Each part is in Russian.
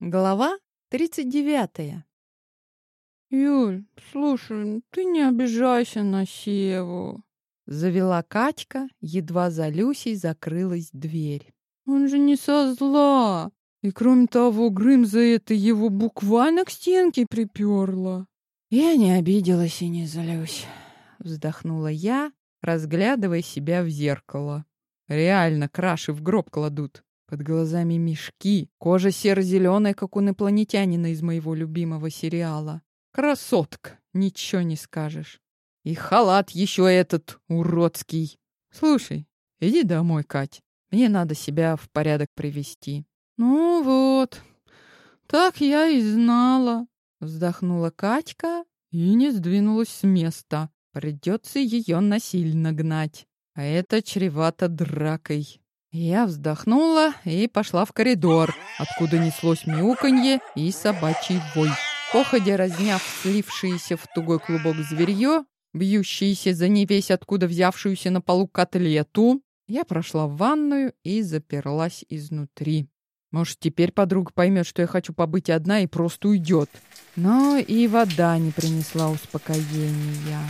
Глава 39. «Юль, слушай, ты не обижайся на Севу», — завела Катька, едва за Люсей закрылась дверь. «Он же не со зла. И кроме того, Грым за это его буквально к стенке приперла». «Я не обиделась и не злюсь», — вздохнула я, разглядывая себя в зеркало. «Реально, краши в гроб кладут. Под глазами мешки, кожа серо-зеленая, как у инопланетянина из моего любимого сериала. Красотка, ничего не скажешь. И халат еще этот уродский. Слушай, иди домой, Кать. Мне надо себя в порядок привести. Ну вот, так я и знала. Вздохнула Катька и не сдвинулась с места. Придется ее насильно гнать. А это чревато дракой. Я вздохнула и пошла в коридор, откуда неслось мяуканье и собачий вой. Походя разняв слившиеся в тугой клубок зверье, бьющиеся за невесть откуда взявшуюся на полу котлету, я прошла в ванную и заперлась изнутри. Может, теперь подруга поймет, что я хочу побыть одна и просто уйдет. Но и вода не принесла успокоения.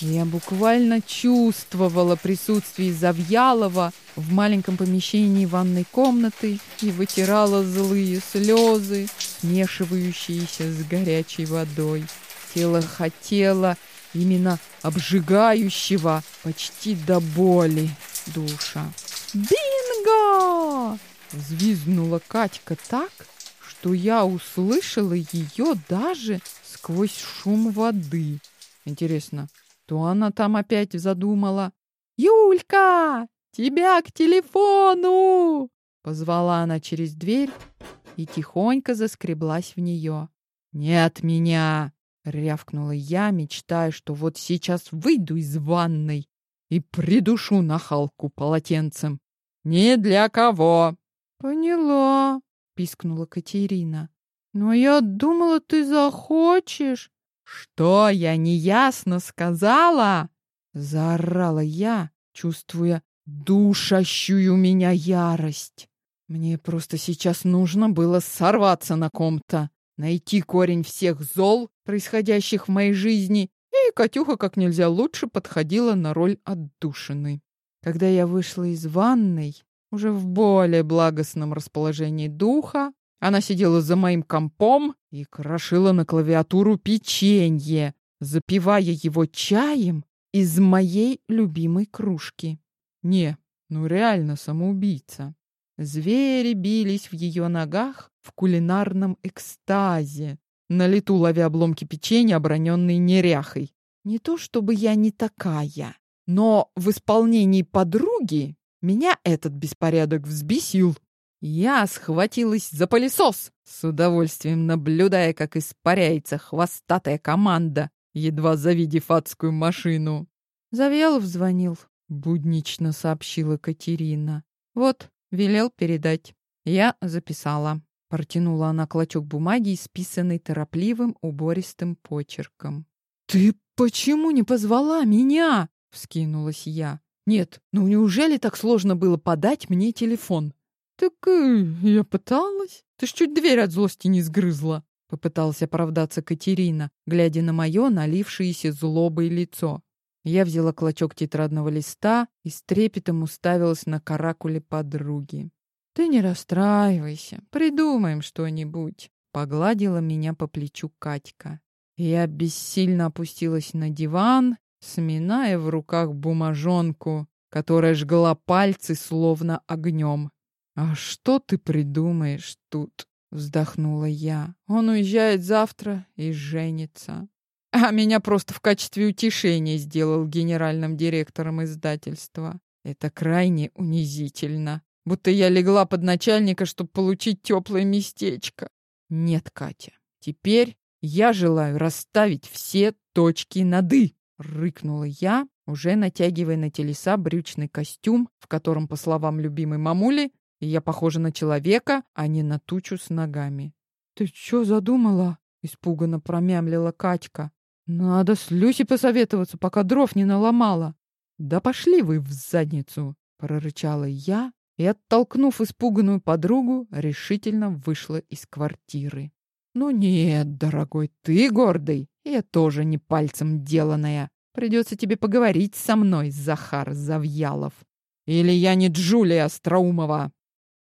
Я буквально чувствовала присутствие Завьялова в маленьком помещении ванной комнаты и вытирала злые слезы, смешивающиеся с горячей водой. Тело хотело именно обжигающего почти до боли душа. «Бинго!» — взвизгнула Катька так, что я услышала ее даже сквозь шум воды. Интересно, что она там опять задумала? «Юлька, тебя к телефону!» Позвала она через дверь и тихонько заскреблась в нее. «Не от меня!» — рявкнула я, мечтая, что вот сейчас выйду из ванной и придушу нахалку полотенцем. «Ни для кого!» «Поняла!» — пискнула Катерина. «Но я думала, ты захочешь!» «Что я неясно сказала?» — заорала я, чувствуя душащую меня ярость. Мне просто сейчас нужно было сорваться на ком-то, найти корень всех зол, происходящих в моей жизни, и Катюха как нельзя лучше подходила на роль отдушины. Когда я вышла из ванной, уже в более благостном расположении духа, она сидела за моим компом и крошила на клавиатуру печенье, запивая его чаем из моей любимой кружки. Не, ну реально самоубийца. Звери бились в ее ногах в кулинарном экстазе, на лету ловя обломки печенья, оброненные неряхой. Не то чтобы я не такая, но в исполнении подруги меня этот беспорядок взбесил. Я схватилась за пылесос, с удовольствием наблюдая, как испаряется хвостатая команда, едва завидев адскую машину. Завьялов звонил, буднично сообщила Катерина. Вот, велел передать. Я записала. Протянула она клочок бумаги, исписанный торопливым, убористым почерком. «Ты почему не позвала меня?» — вскинулась я. «Нет, ну неужели так сложно было подать мне телефон?» «Так э, я пыталась. Ты ж чуть дверь от злости не сгрызла», — попыталась оправдаться Катерина, глядя на мое налившееся злобой лицо. Я взяла клочок тетрадного листа и с трепетом уставилась на каракуле подруги. «Ты не расстраивайся, придумаем что-нибудь», — погладила меня по плечу Катька. Я бессильно опустилась на диван, сминая в руках бумажонку, которая жгла пальцы словно огнем. «А что ты придумаешь тут?» — вздохнула я. «Он уезжает завтра и женится. А меня просто в качестве утешения сделал генеральным директором издательства. Это крайне унизительно. Будто я легла под начальника, чтобы получить теплое местечко. Нет, Катя, теперь я желаю расставить все точки над «и», — рыкнула я, уже натягивая на телеса брючный костюм, в котором, по словам любимой мамули, я похожа на человека, а не на тучу с ногами. «Ты что задумала?» — испуганно промямлила Катька. «Надо с Люси посоветоваться, пока дров не наломала». «Да пошли вы в задницу!» — прорычала я, и, оттолкнув испуганную подругу, решительно вышла из квартиры. «Ну нет, дорогой, ты гордый, я тоже не пальцем деланная. Придется тебе поговорить со мной, Захар Завьялов. Или я не Джулия Остроумова?»